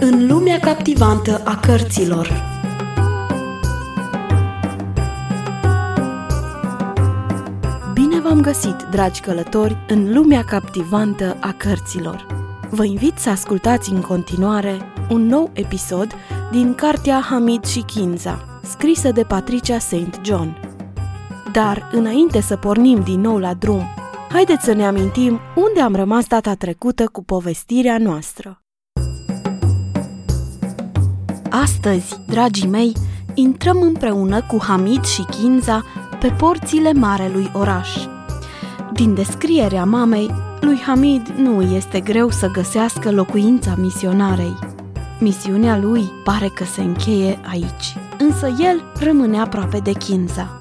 În lumea captivantă a cărților Bine v-am găsit, dragi călători, în lumea captivantă a cărților. Vă invit să ascultați în continuare un nou episod din cartea Hamid și Kinza, scrisă de Patricia St. John. Dar, înainte să pornim din nou la drum, haideți să ne amintim unde am rămas data trecută cu povestirea noastră. Astăzi, dragii mei, intrăm împreună cu Hamid și Kinza pe porțile marelui oraș. Din descrierea mamei, lui Hamid nu este greu să găsească locuința misionarei. Misiunea lui pare că se încheie aici, însă el rămâne aproape de Kinza.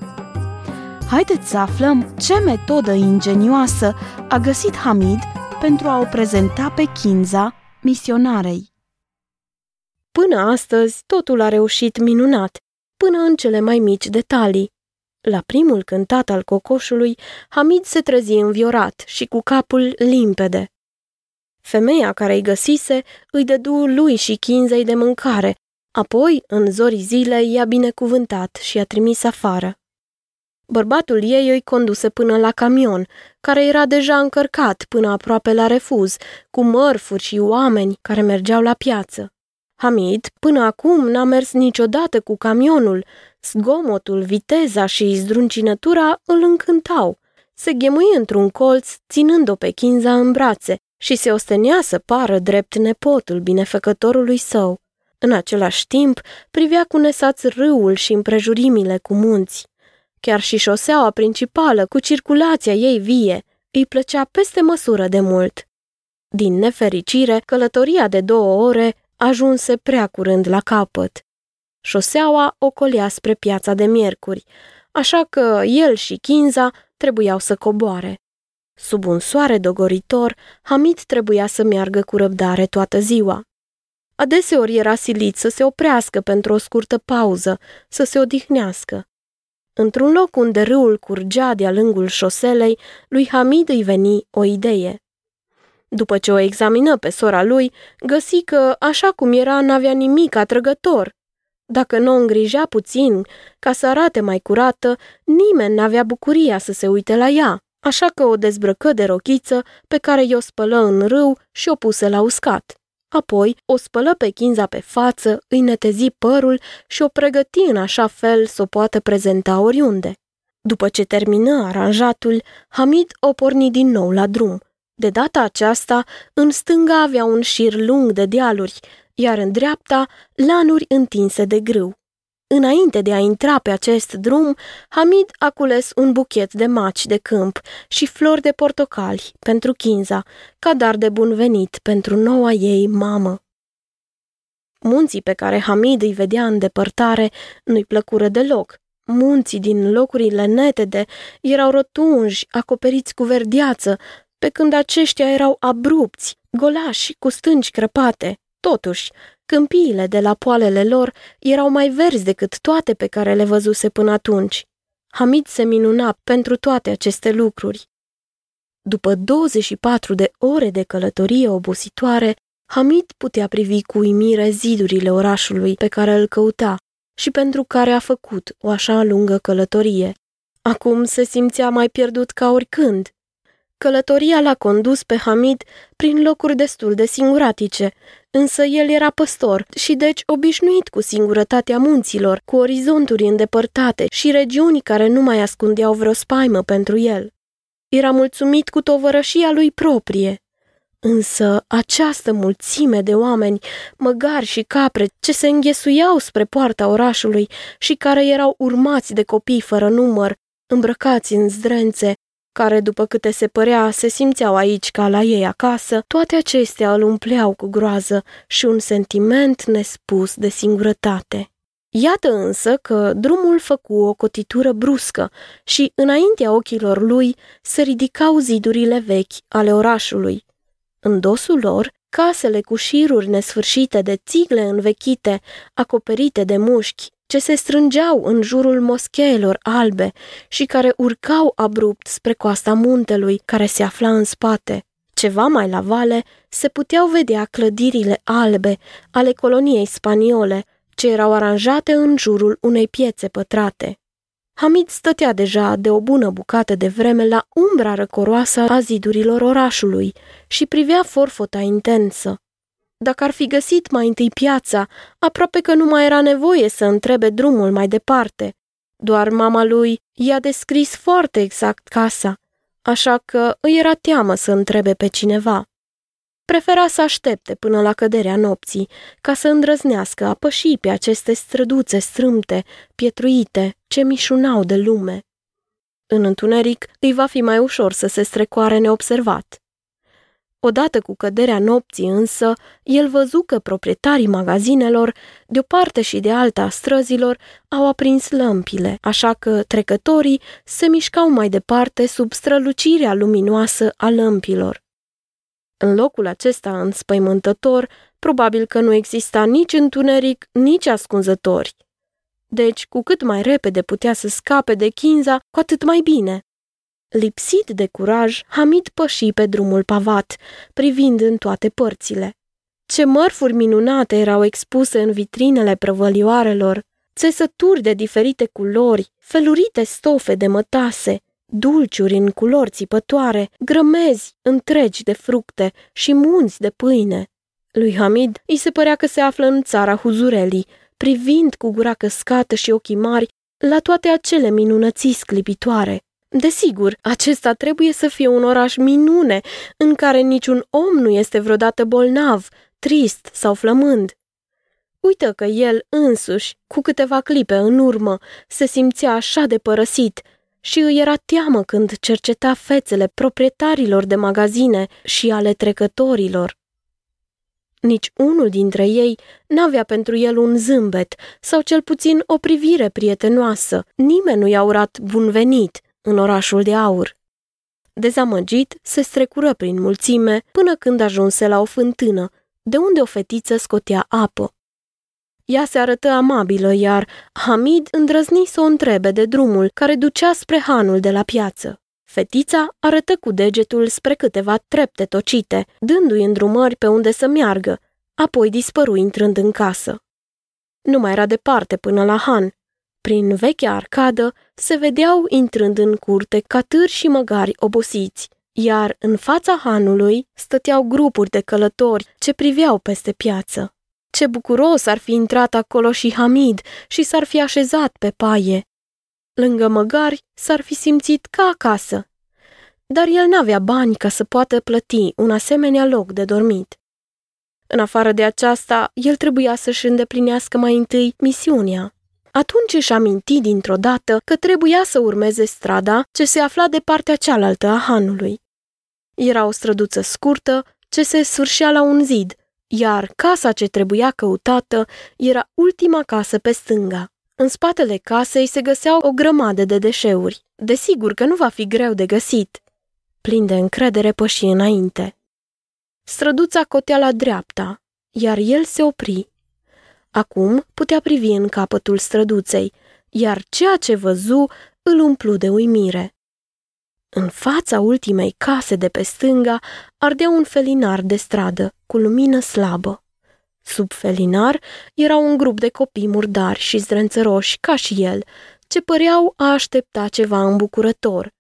Haideți să aflăm ce metodă ingenioasă a găsit Hamid pentru a o prezenta pe Kinza misionarei. Până astăzi, totul a reușit minunat, până în cele mai mici detalii. La primul cântat al cocoșului, Hamid se trezi înviorat și cu capul limpede. Femeia care îi găsise îi dădu lui și chinzei de mâncare, apoi, în zorii zilei, i-a binecuvântat și i-a trimis afară. Bărbatul ei îi conduse până la camion, care era deja încărcat până aproape la refuz, cu mărfuri și oameni care mergeau la piață. Hamid până acum n-a mers niciodată cu camionul. Zgomotul, viteza și zdruncinătura îl încântau. Se ghemui într-un colț, ținând-o pe Kinza în brațe și se ostenea să pară drept nepotul binefăcătorului său. În același timp, privea cu nesaț râul și împrejurimile cu munți. Chiar și șoseaua principală, cu circulația ei vie, îi plăcea peste măsură de mult. Din nefericire, călătoria de două ore ajunse prea curând la capăt. Șoseaua ocolea spre piața de miercuri, așa că el și Kinza trebuiau să coboare. Sub un soare dogoritor, Hamid trebuia să meargă cu răbdare toată ziua. Adeseori era silit să se oprească pentru o scurtă pauză, să se odihnească. Într-un loc unde râul curgea de-a lungul șoselei, lui Hamid îi veni o idee. După ce o examină pe sora lui, găsi că, așa cum era, n-avea nimic atrăgător. Dacă nu o îngrija puțin, ca să arate mai curată, nimeni n-avea bucuria să se uite la ea, așa că o dezbrăcă de rochiță pe care i-o spălă în râu și o puse la uscat. Apoi o spălă pe chinza pe față, îi netezi părul și o pregăti în așa fel să o poată prezenta oriunde. După ce termină aranjatul, Hamid o porni din nou la drum. De data aceasta, în stânga avea un șir lung de dealuri, iar în dreapta lanuri întinse de grâu. Înainte de a intra pe acest drum, Hamid a cules un buchet de maci de câmp și flori de portocali pentru Kinza, ca dar de bun venit pentru noua ei mamă. Munții pe care Hamid îi vedea în depărtare nu-i plăcură deloc. Munții din locurile netede erau rotunji, acoperiți cu verdeață, pe când aceștia erau abrupți, golași, cu stânci crăpate. Totuși, câmpiile de la poalele lor erau mai verzi decât toate pe care le văzuse până atunci. Hamid se minuna pentru toate aceste lucruri. După 24 de ore de călătorie obositoare, Hamid putea privi cu uimire zidurile orașului pe care îl căuta și pentru care a făcut o așa lungă călătorie. Acum se simțea mai pierdut ca oricând. Călătoria l-a condus pe Hamid prin locuri destul de singuratice, însă el era păstor și deci obișnuit cu singurătatea munților, cu orizonturi îndepărtate și regiuni care nu mai ascundeau vreo spaimă pentru el. Era mulțumit cu tovărășia lui proprie. Însă această mulțime de oameni, măgari și capre, ce se înghesuiau spre poarta orașului și care erau urmați de copii fără număr, îmbrăcați în zdrențe, care, după câte se părea, se simțeau aici ca la ei acasă, toate acestea îl umpleau cu groază și un sentiment nespus de singurătate. Iată însă că drumul făcu o cotitură bruscă și, înaintea ochilor lui, se ridicau zidurile vechi ale orașului. În dosul lor, casele cu șiruri nesfârșite de țigle învechite, acoperite de mușchi, ce se strângeau în jurul moscheelor albe și care urcau abrupt spre coasta muntelui care se afla în spate. Ceva mai la vale se puteau vedea clădirile albe ale coloniei spaniole, ce erau aranjate în jurul unei piețe pătrate. Hamid stătea deja de o bună bucată de vreme la umbra răcoroasă a zidurilor orașului și privea forfota intensă. Dacă ar fi găsit mai întâi piața, aproape că nu mai era nevoie să întrebe drumul mai departe. Doar mama lui i-a descris foarte exact casa, așa că îi era teamă să întrebe pe cineva. Prefera să aștepte până la căderea nopții, ca să îndrăznească a păși pe aceste străduțe strâmte, pietruite, ce mișunau de lume. În întuneric îi va fi mai ușor să se strecoare neobservat. Odată cu căderea nopții însă, el văzu că proprietarii magazinelor, de o parte și de alta a străzilor, au aprins lămpile, așa că trecătorii se mișcau mai departe sub strălucirea luminoasă a lămpilor. În locul acesta înspăimântător, probabil că nu exista nici întuneric, nici ascunzători. Deci, cu cât mai repede putea să scape de Chinza, cu atât mai bine. Lipsit de curaj, Hamid păși pe drumul pavat, privind în toate părțile. Ce mărfuri minunate erau expuse în vitrinele prăvălioarelor, țesături de diferite culori, felurite stofe de mătase, dulciuri în culori țipătoare, grămezi întregi de fructe și munți de pâine. Lui Hamid îi se părea că se află în țara Huzurelii, privind cu gura căscată și ochii mari la toate acele minunății sclipitoare. Desigur, acesta trebuie să fie un oraș minune, în care niciun om nu este vreodată bolnav, trist sau flămând. Uită că el însuși, cu câteva clipe în urmă, se simțea așa de părăsit și îi era teamă când cerceta fețele proprietarilor de magazine și ale trecătorilor. Nici unul dintre ei n-avea pentru el un zâmbet sau cel puțin o privire prietenoasă. Nimeni nu i-a urat bun venit în orașul de aur. Dezamăgit, se strecură prin mulțime până când ajunse la o fântână, de unde o fetiță scotea apă. Ea se arătă amabilă, iar Hamid îndrăzni să o întrebe de drumul care ducea spre hanul de la piață. Fetița arătă cu degetul spre câteva trepte tocite, dându-i îndrumări pe unde să meargă, apoi dispăru intrând în casă. Nu mai era departe până la han. Prin vechea arcadă se vedeau intrând în curte catâri și măgari obosiți, iar în fața hanului stăteau grupuri de călători ce priveau peste piață. Ce bucuros ar fi intrat acolo și Hamid și s-ar fi așezat pe paie. Lângă măgari s-ar fi simțit ca acasă. Dar el n-avea bani ca să poată plăti un asemenea loc de dormit. În afară de aceasta, el trebuia să-și îndeplinească mai întâi misiunea. Atunci își aminti dintr-o dată că trebuia să urmeze strada ce se afla de partea cealaltă a hanului. Era o străduță scurtă ce se sfârșea la un zid, iar casa ce trebuia căutată era ultima casă pe stânga. În spatele casei se găseau o grămadă de deșeuri. Desigur că nu va fi greu de găsit. Plin de încredere păși înainte. Străduța cotea la dreapta, iar el se opri. Acum putea privi în capătul străduței, iar ceea ce văzu îl umplu de uimire. În fața ultimei case de pe stânga ardea un felinar de stradă, cu lumină slabă. Sub felinar era un grup de copii murdari și zdrențăroși, ca și el, ce păreau a aștepta ceva îmbucurător.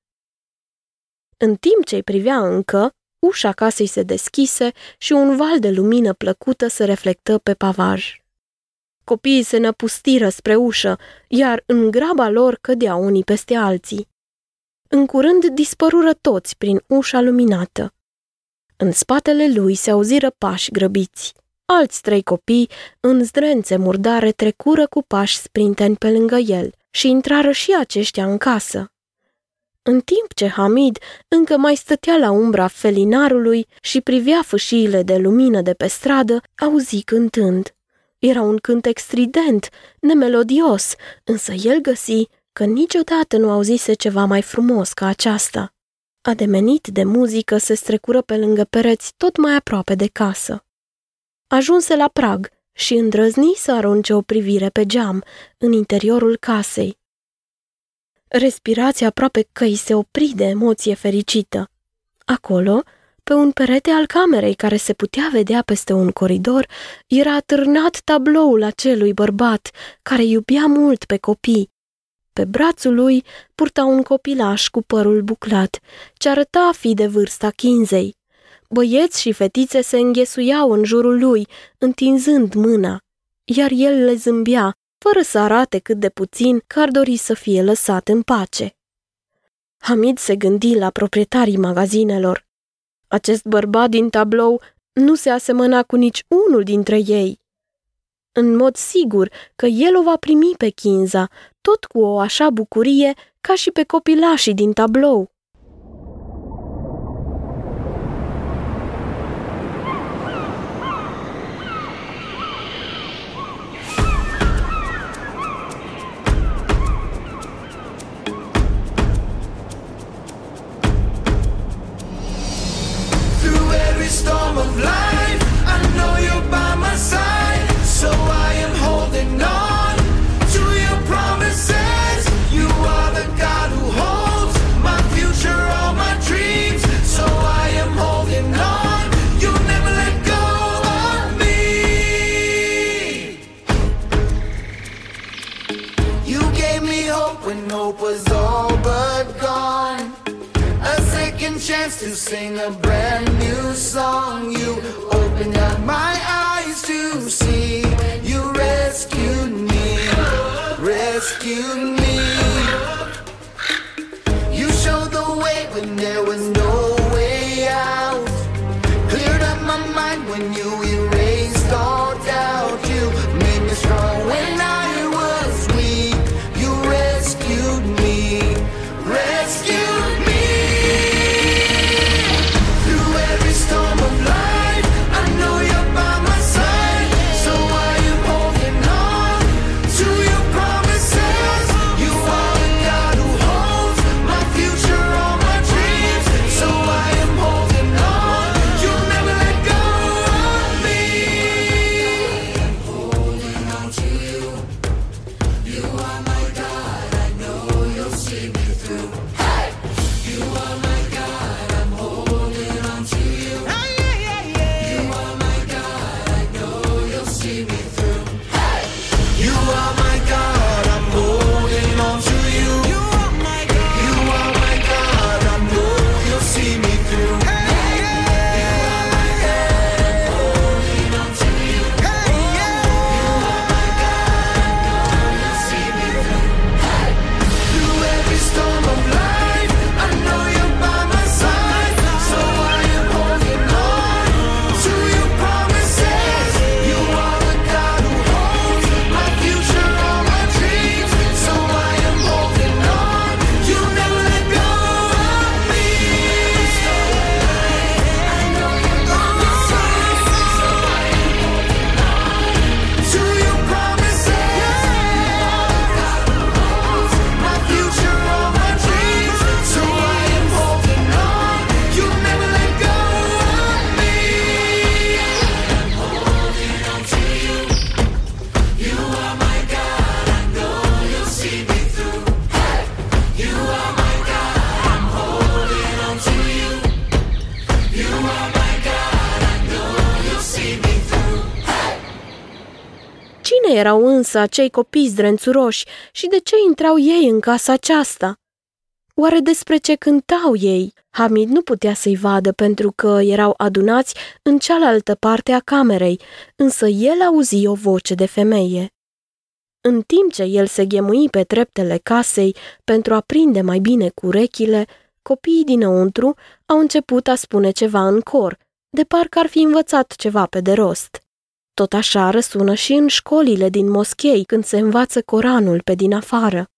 În timp ce-i privea încă, ușa casei se deschise și un val de lumină plăcută se reflectă pe pavaj. Copiii se năpustiră spre ușă, iar în graba lor cădeau unii peste alții. În curând dispărură toți prin ușa luminată. În spatele lui se auziră pași grăbiți. Alți trei copii, în zdrențe murdare, trecură cu pași sprinteni pe lângă el și intrară și aceștia în casă. În timp ce Hamid încă mai stătea la umbra felinarului și privea fâșiile de lumină de pe stradă, auzi cântând. Era un cântec strident, nemelodios, însă el găsi că niciodată nu auzise ceva mai frumos ca aceasta. Ademenit de muzică, se strecură pe lângă pereți tot mai aproape de casă. Ajunse la prag și îndrăzni să arunce o privire pe geam, în interiorul casei. Respirația aproape că îi se opri de emoție fericită. Acolo, Pe un perete al camerei care se putea vedea peste un coridor, era târnat tabloul acelui bărbat care iubea mult pe copii. Pe brațul lui purta un copilaș cu părul buclat, ce arăta a fi de vârsta chinzei. Băieți și fetițe se înghesuiau în jurul lui, întinzând mâna, iar el le zâmbea, fără să arate cât de puțin că ar dori să fie lăsat în pace. Hamid se gândi la proprietarii magazinelor. Acest bărbat din tablou nu se asemăna cu nici unul dintre ei. În mod sigur că el o va primi pe Kinza, tot cu o așa bucurie ca și pe copilașii din tablou. Chance to sing a brand new song. You opened up my eyes to see. Erau însă acei copii zdrențuroși și de ce intrau ei în casa aceasta? Oare despre ce cântau ei? Hamid nu putea să-i vadă pentru că erau adunați în cealaltă parte a camerei, însă el auzi o voce de femeie. În timp ce el se ghemui pe treptele casei pentru a prinde mai bine cu urechile, copiii dinăuntru au început a spune ceva în cor, de parcă ar fi învățat ceva pe de rost. Tot așa răsună și în școlile din moschei când se învață Coranul pe din afară.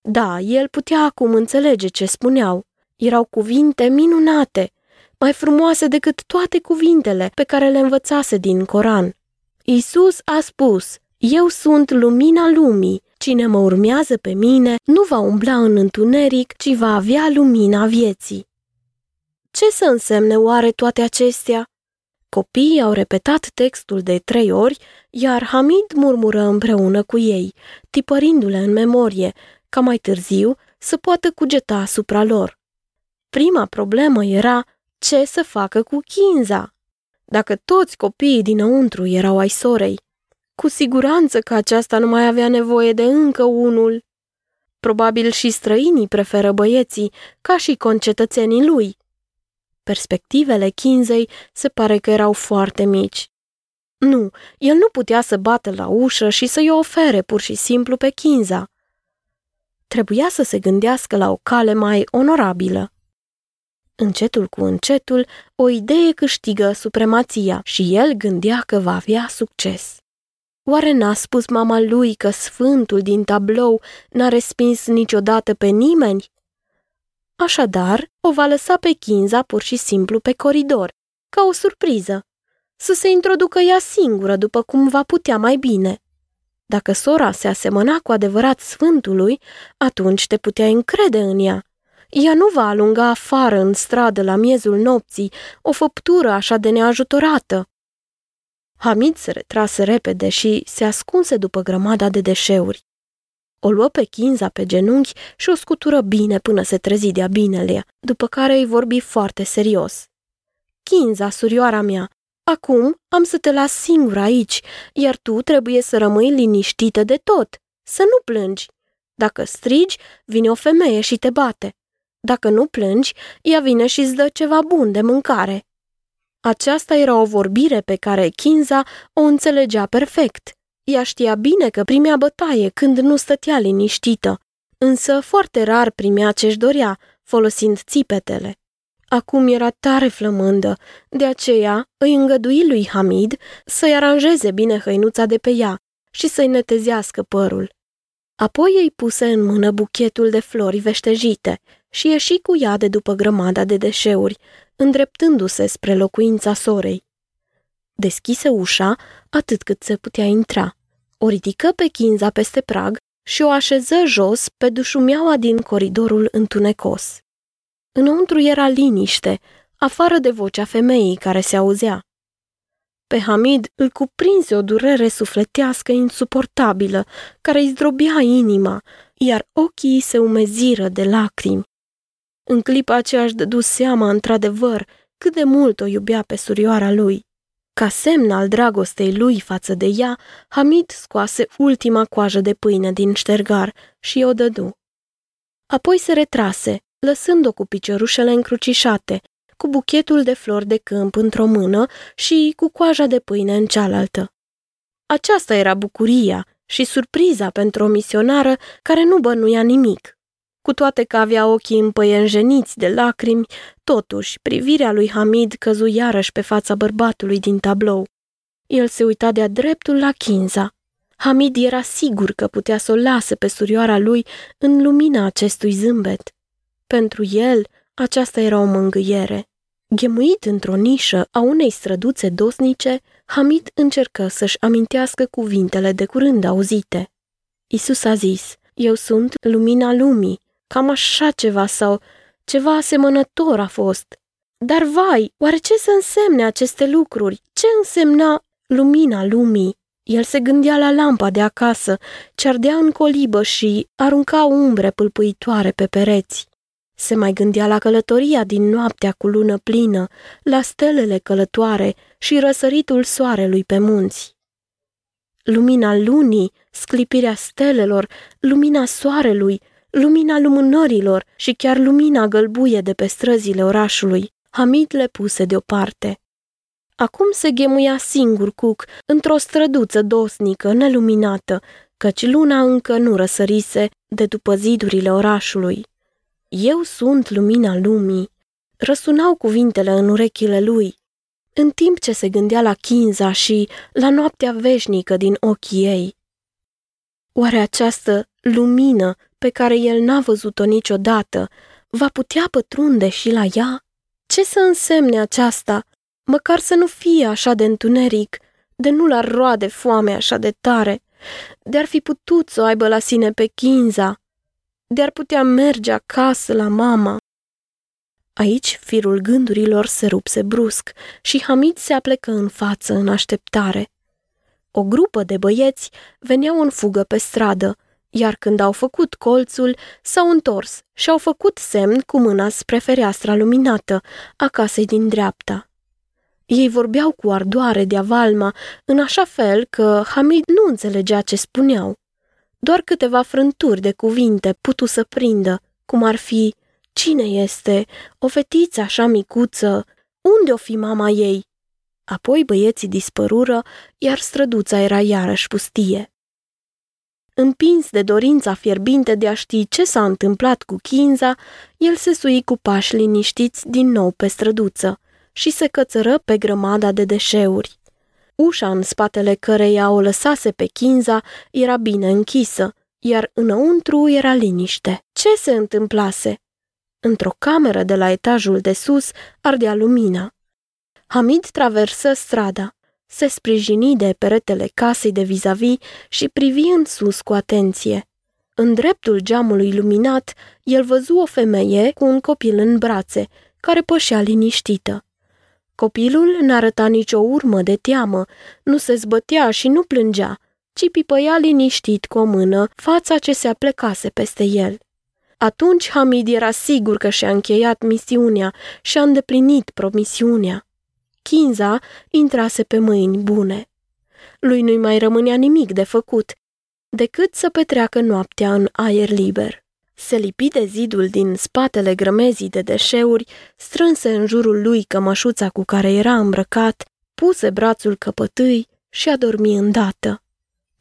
Da, el putea acum înțelege ce spuneau. Erau cuvinte minunate, mai frumoase decât toate cuvintele pe care le învățase din Coran. Isus a spus, Eu sunt lumina lumii, cine mă urmează pe mine nu va umbla în întuneric, ci va avea lumina vieții. Ce să însemne oare toate acestea? Copiii au repetat textul de trei ori, iar Hamid murmură împreună cu ei, tipărindu-le în memorie, ca mai târziu să poată cugeta asupra lor. Prima problemă era ce să facă cu Kinza. Dacă toți copiii dinăuntru erau ai sorei, cu siguranță că aceasta nu mai avea nevoie de încă unul. Probabil și străinii preferă băieții, ca și concetățenii lui. Perspectivele Kinzei se pare că erau foarte mici. Nu, el nu putea să bată la ușă și să-i ofere pur și simplu pe Kinza. Trebuia să se gândească la o cale mai onorabilă. Încetul cu încetul, o idee câștigă supremația și el gândea că va avea succes. Oare n-a spus mama lui că sfântul din tablou n-a respins niciodată pe nimeni? Așadar, o va lăsa pe Kinza pur și simplu pe coridor, ca o surpriză, să se introducă ea singură după cum va putea mai bine. Dacă sora se asemăna cu adevărat sfântului, atunci te puteai încrede în ea. Ea nu va alunga afară în stradă la miezul nopții o făptură așa de neajutorată. Hamid se retrase repede și se ascunse după grămada de deșeuri. O luă pe Kinza pe genunchi și o scutură bine până se trezi de-a binele, după care îi vorbi foarte serios. Kinza, surioara mea, acum am să te las singur aici, iar tu trebuie să rămâi liniștită de tot, să nu plângi. Dacă strigi, vine o femeie și te bate. Dacă nu plângi, ea vine și îți dă ceva bun de mâncare. Aceasta era o vorbire pe care Kinza o înțelegea perfect. Ea știa bine că primea bătaie când nu stătea liniștită, însă foarte rar primea ce-și dorea, folosind țipetele. Acum era tare flămândă, de aceea îi îngădui lui Hamid să-i aranjeze bine hăinuța de pe ea și să-i netezească părul. Apoi îi puse în mână buchetul de flori veștejite și ieși cu ea de după grămada de deșeuri, îndreptându-se spre locuința sorei. Deschise ușa atât cât se putea intra. O ridică pe chinza peste prag și o așeză jos pe dușumeaua din coridorul întunecos. Înăuntru era liniște, afară de vocea femeii care se auzea. Pe Hamid îl cuprinse o durere sufletească insuportabilă, care îi zdrobea inima, iar ochii se umeziră de lacrimi. În clipa aceea își dădu seama, într-adevăr, cât de mult o iubea pe surioara lui. Ca semn al dragostei lui față de ea, Hamid scoase ultima coajă de pâine din ștergar și o dădu. Apoi se retrase, lăsând-o cu piciorușele încrucișate, cu buchetul de flori de câmp într-o mână și cu coaja de pâine în cealaltă. Aceasta era bucuria și surpriza pentru o misionară care nu bănuia nimic. Cu toate că avea ochii împăienjeniți de lacrimi, totuși, privirea lui Hamid căzu iarăși pe fața bărbatului din tablou. El se uita de-a dreptul la Kinza. Hamid era sigur că putea să o lase pe surioara lui în lumina acestui zâmbet. Pentru el, aceasta era o mângâiere. Ghemuit într-o nișă a unei străduțe dosnice, Hamid încercă să-și amintească cuvintele de curând auzite. Isus a zis, eu sunt lumina lumii, Cam așa ceva sau ceva asemănător a fost. Dar vai, oare ce să însemne aceste lucruri? Ce însemna lumina lumii? El se gândea la lampa de acasă, ce ardea în colibă și arunca umbre pâlpâitoare pe pereți. Se mai gândea la călătoria din noaptea cu lună plină, la stelele călătoare și răsăritul soarelui pe munți. Lumina lunii, sclipirea stelelor, lumina soarelui, lumina lumânărilor și chiar lumina gălbuie de pe străzile orașului, Hamid le puse deoparte. Acum se ghemuia singur cuc într-o străduță dosnică, neluminată, căci luna încă nu răsărise de după zidurile orașului. Eu sunt lumina lumii, răsunau cuvintele în urechile lui, în timp ce se gândea la Kinza și la noaptea veșnică din ochii ei. Oare această lumină pe care el n-a văzut-o niciodată, va putea pătrunde și la ea? Ce să însemne aceasta, măcar să nu fie așa de întuneric, de nu l-ar roade foame așa de tare, de-ar fi putut să o aibă la sine pe Chinza, de-ar putea merge acasă la mama. Aici firul gândurilor se rupse brusc și Hamid se aplecă în față în așteptare. O grupă de băieți veneau în fugă pe stradă, iar când au făcut colțul, s-au întors și au făcut semn cu mâna spre fereastra luminată a casei din dreapta. Ei vorbeau cu ardoare de avalma, în așa fel că Hamid nu înțelegea ce spuneau. Doar câteva frânturi de cuvinte putu să prindă, cum ar fi Cine este? O fetiță așa micuță? Unde o fi mama ei? Apoi băieții dispărură, iar străduța era iarăși pustie. Împins de dorința fierbinte de a ști ce s-a întâmplat cu Kinza, el se sui cu pași liniștiți din nou pe străduță și se cățără pe grămada de deșeuri. Ușa în spatele căreia o lăsase pe Kinza era bine închisă, iar înăuntru era liniște. Ce se întâmplase? Într-o cameră de la etajul de sus ardea lumina. Hamid traversă strada, se sprijini de peretele casei de vis-a-vis și privi în sus cu atenție. În dreptul geamului luminat, el văzu o femeie cu un copil în brațe, care pășea liniștită. Copilul n-arăta nicio urmă de teamă, nu se zbătea și nu plângea, ci pipăia liniștit cu o mână fața ce se aplecase peste el. Atunci Hamid era sigur că și-a încheiat misiunea și a îndeplinit promisiunea. Kinza intrase pe mâini bune. Lui nu-i mai rămânea nimic de făcut, decât să petreacă noaptea în aer liber. Se lipi de zidul din spatele grămezii de deșeuri, strânse în jurul lui cămășuța cu care era îmbrăcat, puse brațul căpătâi și a dormi îndată.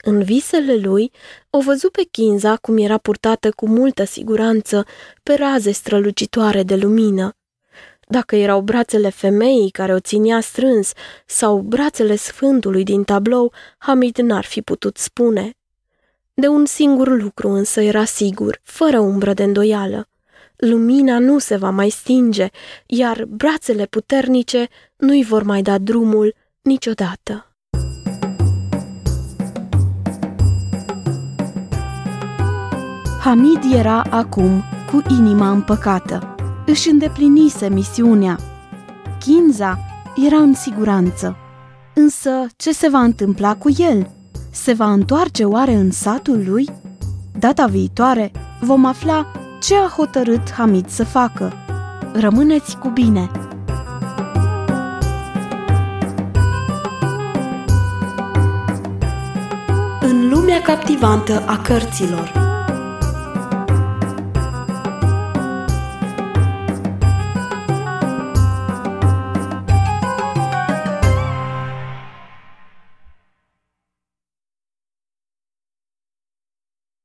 În visele lui, o văzu pe Kinza cum era purtată cu multă siguranță pe raze strălucitoare de lumină. Dacă erau brațele femeii care o ținea strâns sau brațele sfântului din tablou, Hamid n-ar fi putut spune. De un singur lucru însă era sigur, fără umbră de îndoială. Lumina nu se va mai stinge, iar brațele puternice nu-i vor mai da drumul niciodată. Hamid era acum cu inima împăcată. Își îndeplinise misiunea. Kinza era în siguranță. Însă, ce se va întâmpla cu el? Se va întoarce oare în satul lui? Data viitoare vom afla ce a hotărât Hamid să facă. Rămâneți cu bine! În lumea captivantă a cărților